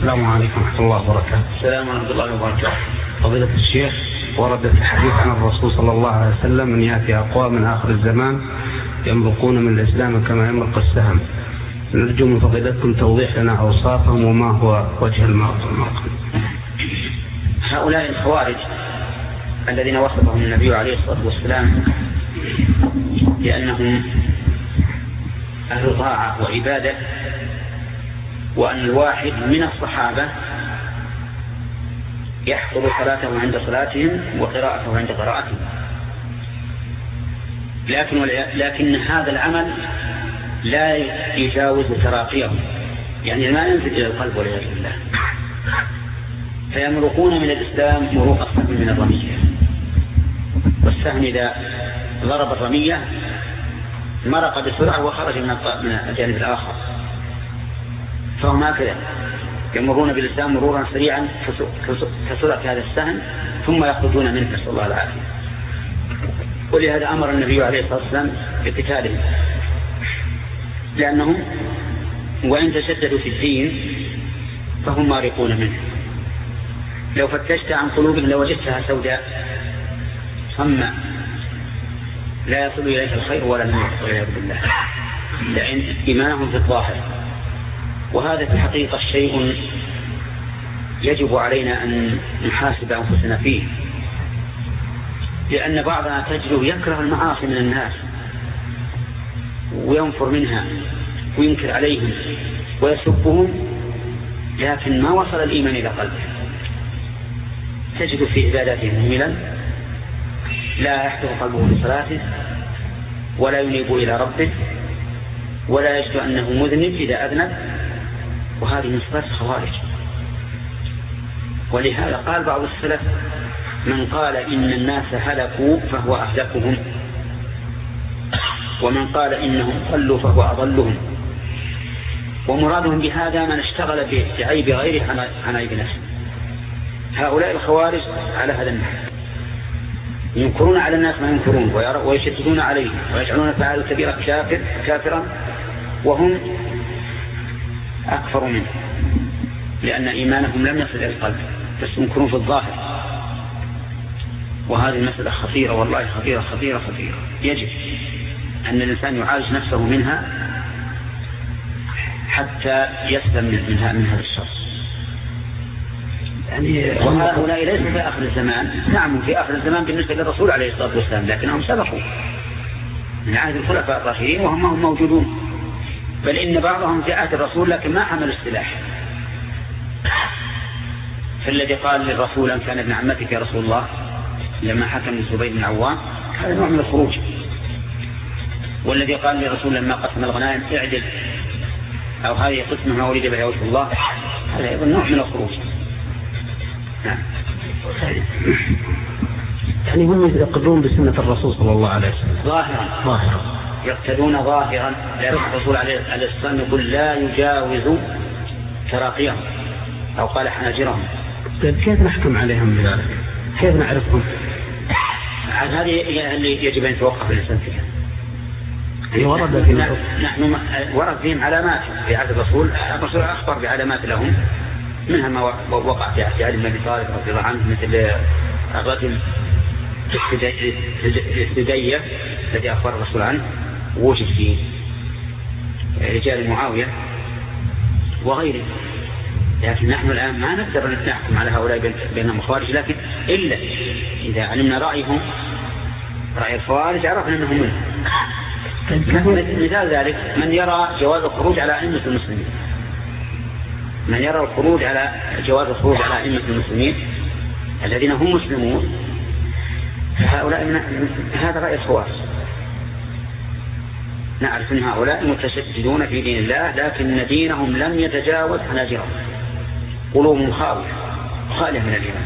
السلام عليكم ورحمة الله وبركاته. السلام ورحمة الله وبركاته. فضيلة الشيخ ورد في الحديث عن الرسول صلى الله عليه وسلم أن يأتي أقوام من آخر الزمان يمرقون من الإسلام كما يمرق السهم. نرجو من فضيلتكم توضيح لنا أوصافهم وما هو وجه المرق هؤلاء الخوارج الذين وصفهم النبي عليه الصلاة والسلام بأنهم أهل طاعة وعبادة وأن الواحد من الصحابة يحفظ صلاته عند صلاتهم وقراءته عند قراءتهم. لكن لكن هذا العمل لا يجاوز تراقيهم. يعني ما ينزل إلى القلب والعياذ بالله. فيمرقون من الإسلام مروق السهم من الرمية. والسهم إذا ضرب الرمية مرق بسرعة وخرج من الجانب الآخر. فهم هكذا يمرون بالإسلام مرورا سريعا كسرعة هذا السهم ثم يخرجون منه نسأل الله العافية. ولهذا أمر النبي عليه الصلاة والسلام بقتالهم. لأنهم وإن تشددوا في الدين فهم مارقون منه. لو فتشت عن قلوبهم لوجدتها سوداء صماء لا يصل إليها الخير ولا النور والعياذ بالله. لأن إيمانهم في الظاهر. وهذا في الحقيقة شيء يجب علينا أن نحاسب أنفسنا فيه لأن بعضنا تجده يكره المعاصي من الناس وينفر منها وينكر عليهم ويسبهم لكن ما وصل الإيمان إلى قلبه. تجد في عباداتهم مهملا لا يحضر قلبه لصلاته ولا ينيب إلى ربه ولا يجد أنه مذنب إذا أذنب وهذه من صفات الخوارج. ولهذا قال بعض السلف من قال إن الناس هلكوا فهو أهلكهم. ومن قال إنهم ضلوا فهو أضلهم. ومرادهم بهذا من اشتغل بعيب غيره عن عيب نفسه. هؤلاء الخوارج على هذا النحو ينكرون على الناس ما ينكرون ويشددون عليهم ويجعلون فعل الكبيرة كافر كافرا. وهم أكفر منه لأن إيمانهم لم يصل إلى القلب بس ينكرون في الظاهر. وهذه المسألة خطيرة والله خطيرة خطيرة خطيرة. يجب أن الإنسان يعالج نفسه منها حتى يسلم من, من هذا الشر يعني وهؤلاء ليسوا في آخر الزمان. نعم في آخر الزمان بالنسبة للرسول عليه الصلاة والسلام لكنهم سبقوا. من عهد الخلفاء الراشدين وهم هم موجودون. بل إن بعضهم في عهد الرسول لكن ما حملوا السلاح. فالذي قال للرسول أن كان ابن عمتك يا رسول الله لما حكم الزبير بن عوام هذا نوع من الخروج. والذي قال للرسول لما قسم الغنائم اعدل. أو هذه قسمة ما أريد بها وجه الله هذا أيضا نوع من الخروج. نعم. يعني هم يقرون بسنة الرسول صلى الله عليه وسلم. ظاهرا. ظاهرا. يقتدون ظاهرا لأن الرسول عليه الصلاة والسلام يقول لا يجاوز تراقيهم أو قال حناجرهم. طيب كيف نحكم عليهم بذلك؟ كيف نعرفهم؟ هذه اللي يجب أن يتوقف الإنسان فيها. يعني ورد في نحن ورد فيهم علامات في عهد الرسول. الرسول أخبر بعلامات لهم. منها ما وقع في عهد النبي طالب رضي الله عنه مثل الرجل السدية الذي أخبر الرسول عنه. وجد في رجال معاوية وغيره. لكن نحن الآن ما نقدر أن نحكم على هؤلاء بأنهم خوارج لكن إلا إذا علمنا رأيهم رأي الخوارج عرفنا أنهم منهم. مثال ذلك من يرى جواز الخروج على أئمة المسلمين. من يرى الخروج على جواز الخروج على أئمة المسلمين الذين هم مسلمون فهؤلاء من هذا رأي الخوارج. نعرف أن هؤلاء متشددون في دين الله لكن دينهم لم يتجاوز حناجرهم. قلوبهم خاوية خالية من الإيمان.